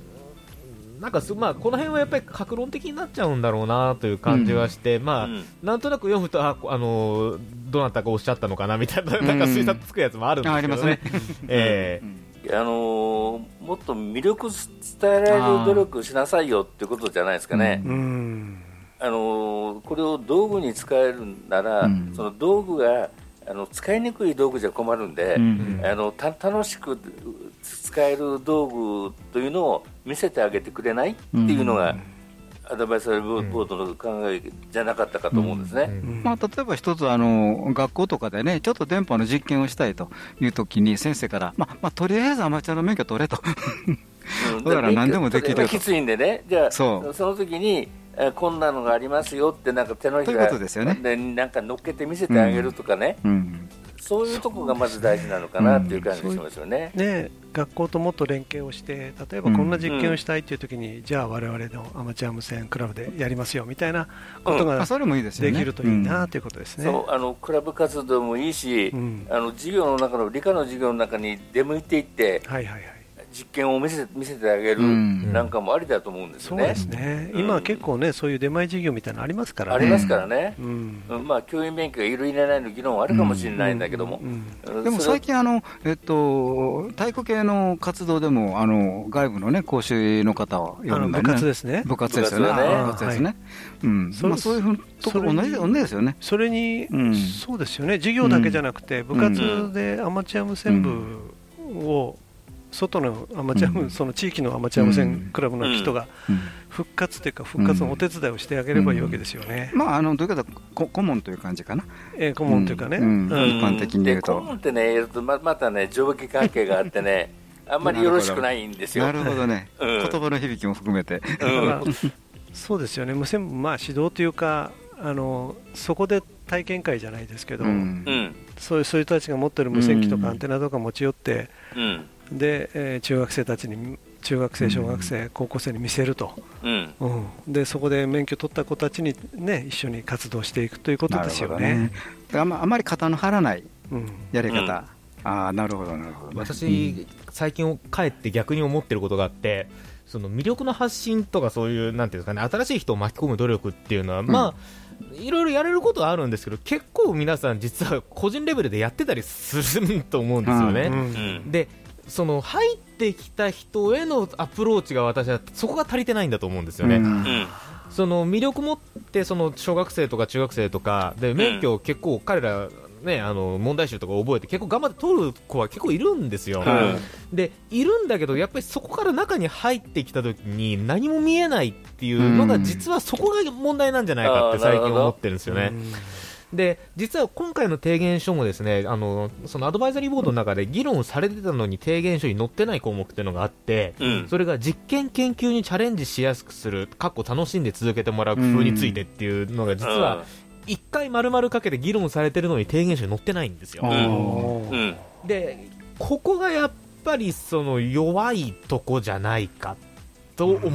なんかす、まあ、この辺はやっぱり格論的になっちゃうんだろうなという感じはして、まあ、うん。なんとなく読むと、あ、あの、どなたかおっしゃったのかなみたいな、なんか推察つくやつもあるんですけどね。あありますね。(laughs) ええ。あのーもっと魅力伝えられる努力しなさいよっていうことじゃないですかね。うん。あのーこれを道具に使えるなら、うん。その道具があの使いにくい道具じゃ困るんで、うん。あのた楽しく使える道具というのを見せてあげてくれないっていうのが、アドバイザリーボードの考えじゃなかったかと思うんですね。うん。まあ、例えば一つあの、学校とかでね、ちょっと電波の実験をしたいというときに、先生から、まあまあ、とりあえずアマチュアの免許取れと、うん。(laughs) だから何でもできる。きついんでね、じゃあ、そそうの時に、えこんなのがありますよって、なんか手のひというらことですよね。でなんか乗っけて見せてあげるとかね、うん、そういうとこがまず大事なのかなっていう感じがしますよね。ね、学校ともっと連携をして、例えばこんな実験をしたいというときに、じゃあ、我々のアマチュア無線クラブでやりますよみたいなことがあそれもいいですよね。できるといいなうんということですね。そうあのクラブ活動もいいし、うんあの授業の中の理科の授業の中に出向いていってはいはいはい。実験を見せ見せてあげるうん。なんかもありだと思うんですよね。そうですね、うん。今は結構ね、そういう出前授業みたいなのありますからね。ありますからね、うん。うん。まあ、教員免許がいるいらないの議論はあるかもしれないんだけども、うん。でも最近あの、えっと、体育系の活動でも、あの外部のね、講師の方を呼んだり、ね、部活ですね。部活ですよね、部活ですね、うん。そまあ、そういうふうなところ、同じ同じですよね。それに、うん。そうですよね、授業だけじゃなくて、部活でアマチュア無線部を、外のアマチュア無、うん。その地域のアマチュア無線クラブの人がうん。復活というか、復活のお手伝いをしてあげればいいわけですよね、まあ、あのどういうかというとこ顧問という感じかな、えー顧問というかね、うん。うん。一般的に言うで顧と。問ってね、ままたね、上下関係があってね、(laughs) あんまりよろしくないんですよ。なるほどね、(laughs) うん。言葉の響きも含めて。(laughs) そうですよね、無線部、まあ、指導というかあの、そこで体験会じゃないですけど、そういうそういう人たちが持ってる無線機とうんかアンテナとか持ち寄って、うんでえー中学生たちに、中学生、小学生、高校生に見せると。うん。うん、でそこで免許取った子たちに、ね、一緒に活動していくということですよね。ほどあんまあまり肩の張らないうん。やり方、うん。ああ、なるほど、なるほど、ね。私、最近帰って逆に思ってることがあって、その魅力の発信とかそういう、なんていうんですかね、新しい人を巻き込む努力っていうのは、まあ、いろいろやれることはあるんですけど、結構皆さん実は個人レベルでやってたりすると思うんですよね。うん。うん。で、その入ってきた人へのアプローチが私はそこが足りてないんだと思うんですよね。うん。うんその魅力持ってその小学生とか中学生とかで免許を結構彼ら、ね、あの問題集とか覚えて結構頑張って取る子は結構いるんですよ、うん。でいるんだけどやっぱりそこから中に入ってきた時に何も見えないっていうのがうん。実はそこが問題なんじゃないかって最近思ってるんですよね。で実は今回の提言書もですねあのそのアドバイザリーボードの中で議論されてたのに提言書に載ってない項目っていうのがあって、うん。それが実験研究にチャレンジしやすくする、かっこ楽しんで続けてもらう工夫についてっていうのが実は一回丸々かけて議論されてるのに提言書に載ってないんですよ。でここがやっぱりその弱いとこじゃないかと思うん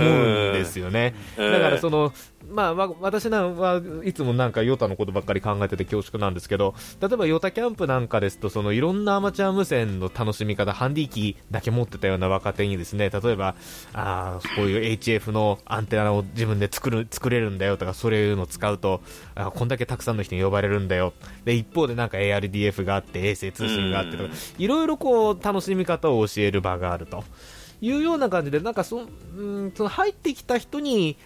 ですよね。うんだからその、まあ、わ私なんはいつもなんかヨタのことばっかり考えてて恐縮なんですけど、例えばヨタキャンプなんかですと、そのいろんなアマチュア無線の楽しみ方、ハンディ機だけ持ってたような若手にですね、例えば、あーこういう HF のアンテナを自分で作る、作れるんだよとか、そういうのを使うと、あーこんだけたくさんの人に呼ばれるんだよ。で、一方でなんか ARDF があって、衛星通信があってとか、いろいろこう、楽しみ方を教える場があると。いうような感じで、なんかそ,、うん、その入ってきた人に、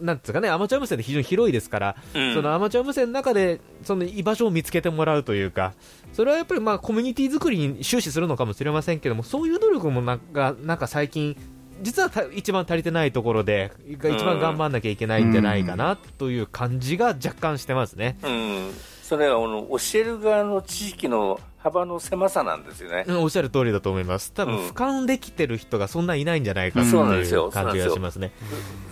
なんつうかね、アマチュア無線って非常に広いですから、うん。そのアマチュア無線の中でその居場所を見つけてもらうというか、それはやっぱりまあコミュニティ作りに終始するのかもしれませんけども、そういう努力もなんかなんか最近、実はた一番足りてないところで、が一番頑張んなきゃいけないんじゃないかなという感じが若干してますね。うん。それはあの教える側の知識の幅の狭さなんですよね。うんおっしゃる通りだと思います。多分うん俯瞰できてる人がそんないないんじゃないかってそうなんですよいう感じがしますね。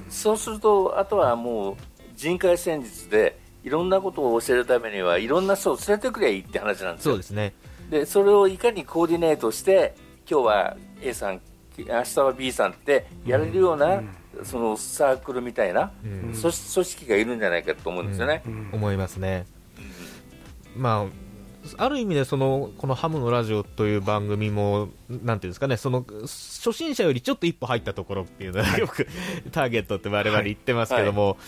そうすると、あとはもう人海戦術でいろんなことを教えるためにはいろんな人を連れてくりゃいいって話なんですよ。そうですね。でそれをいかにコーディネートして今日は A さん明日は B さんってやれるような、そのサークルみたいな、うん組織組織がいるんじゃないかと思うんですよね。思いますね。まあ、ある意味でそのこのハムのラジオという番組も、なんていうんですかね、その初心者よりちょっと一歩入ったところっていうのはよく (laughs) ターゲットって我々言ってますけども、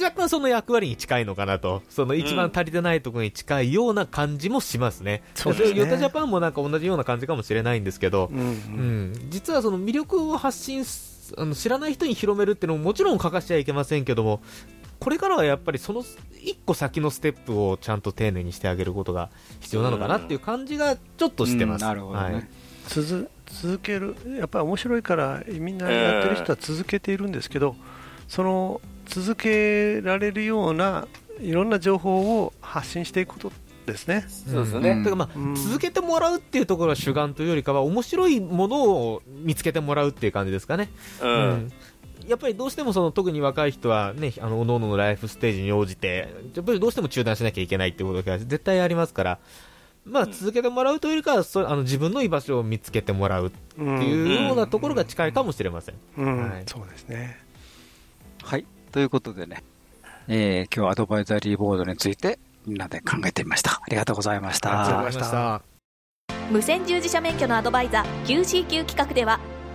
若干その役割に近いのかなと、その一番足りてないところに近いような感じもしますね。そうですね。ヨタジャパンもなんか同じような感じかもしれないんですけど、うん。うん、実はその魅力を発信すあの知らない人に広めるっていうのももちろん欠かしちゃいけませんけどもこれからはやっぱりその一個先のステップをちゃんと丁寧にしてあげることが必要なのかなっていう感じがちょっとしてます。うんなるほどねはい続続けるやっぱり面白いからみんなやってる人は続けているんですけど、その続けられるようないろんな情報を発信していくことですね。そうですよね。だからまあ、うん続けてもらうっていうところは主眼というよりかは面白いものを見つけてもらうっていう感じですかね。うんうんやっぱりどうしてもその特に若い人はね、あの、各々のライフステージに応じて、やっぱりどうしても中断しなきゃいけないっていうことが絶対ありますから、まあ続けてもらうというよりかは、そあの自分の居場所を見つけてもらうっていうようなところが近いかもしれません。そうですね。はい。ということでね、えー今日はアドバイザリーボードについてみんなで考えてみました。ありがとうございました。ありがとうございました。無線従事者免許のアドバイザー QCQ 企画では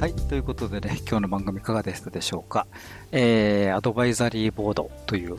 はい、ということでね、(laughs) 今日の番組いかがでしたでしょうか？えー、アドバイザリーボードという、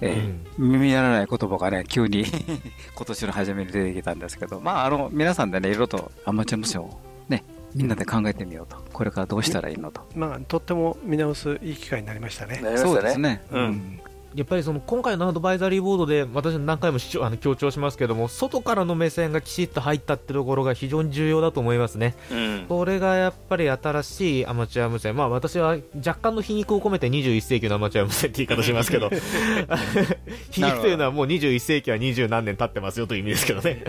えー耳慣れない言葉がね、急に (laughs) 今年の初めに出てきたんですけど、まあ、あの、皆さんでね、いろいろとアマチュア無線をね、みんなで考えてみようと。これからどうしたらいいのと。まあ、とっても見直すいい機会になりましたね。そうですね。うんやっぱりその今回のアドバイザリーボードで私何回もあの強調しますけども外からの目線がきちっと入ったってところが非常に重要だと思いますね、うん。これがやっぱり新しいアマチュア無線、まあ、私は若干の皮肉を込めて21世紀のアマチュア無線って言い方しますけど (laughs) 皮肉というのはもう21世紀は20何年経ってますよという意味ですけどね、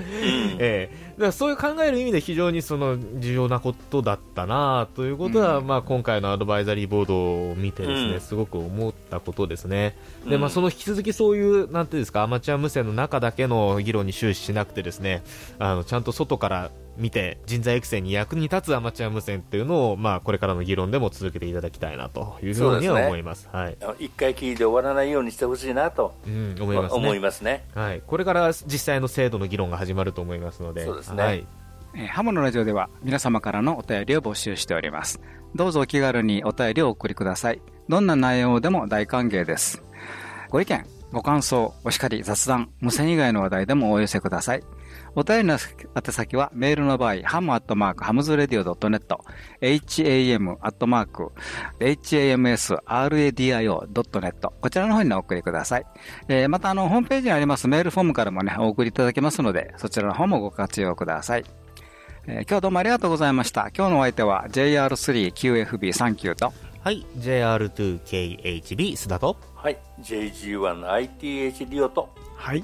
えからそういう考える意味で非常にその重要なことだったなということは、まあ、今回のアドバイザリーボードを見てですね、うん。すごく思ったことですね。で、うん。まあ、その引き続きそういう、なんていうんですか、アマチュア無線の中だけの議論に終始しなくてですね、あの、ちゃんと外から見て人材育成に役に立つアマチュア無線っていうのを、まあ、これからの議論でも続けていただきたいなというふうには思います。はい。あの一回きりで終わらないようにしてほしいなとうん、思いますね。思いますね。はい。これから実際の制度の議論が始まると思いますので。そうですねはい。えーハモのラジオでは皆様からのお便りを募集しております。どうぞお気軽にお便りをお送りください。どんな内容でも大歓迎です。ご意見、ご感想、お叱り、雑談、無線以外の話題でもお寄せください。お便りの宛先はメールの場合、 ham アットマーク hamsradio.net、ham アットマーク hamsradio.net こちらの方にお送りください。えーまたあの、ホームページにありますメールフォームからもね、お送りいただけますので、そちらの方もご活用ください。えー今日はどうもありがとうございました。今日のお相手は JR3QFB39 と、はい。JR2KHB 須田と、はい、JG1ITH リオと、はい。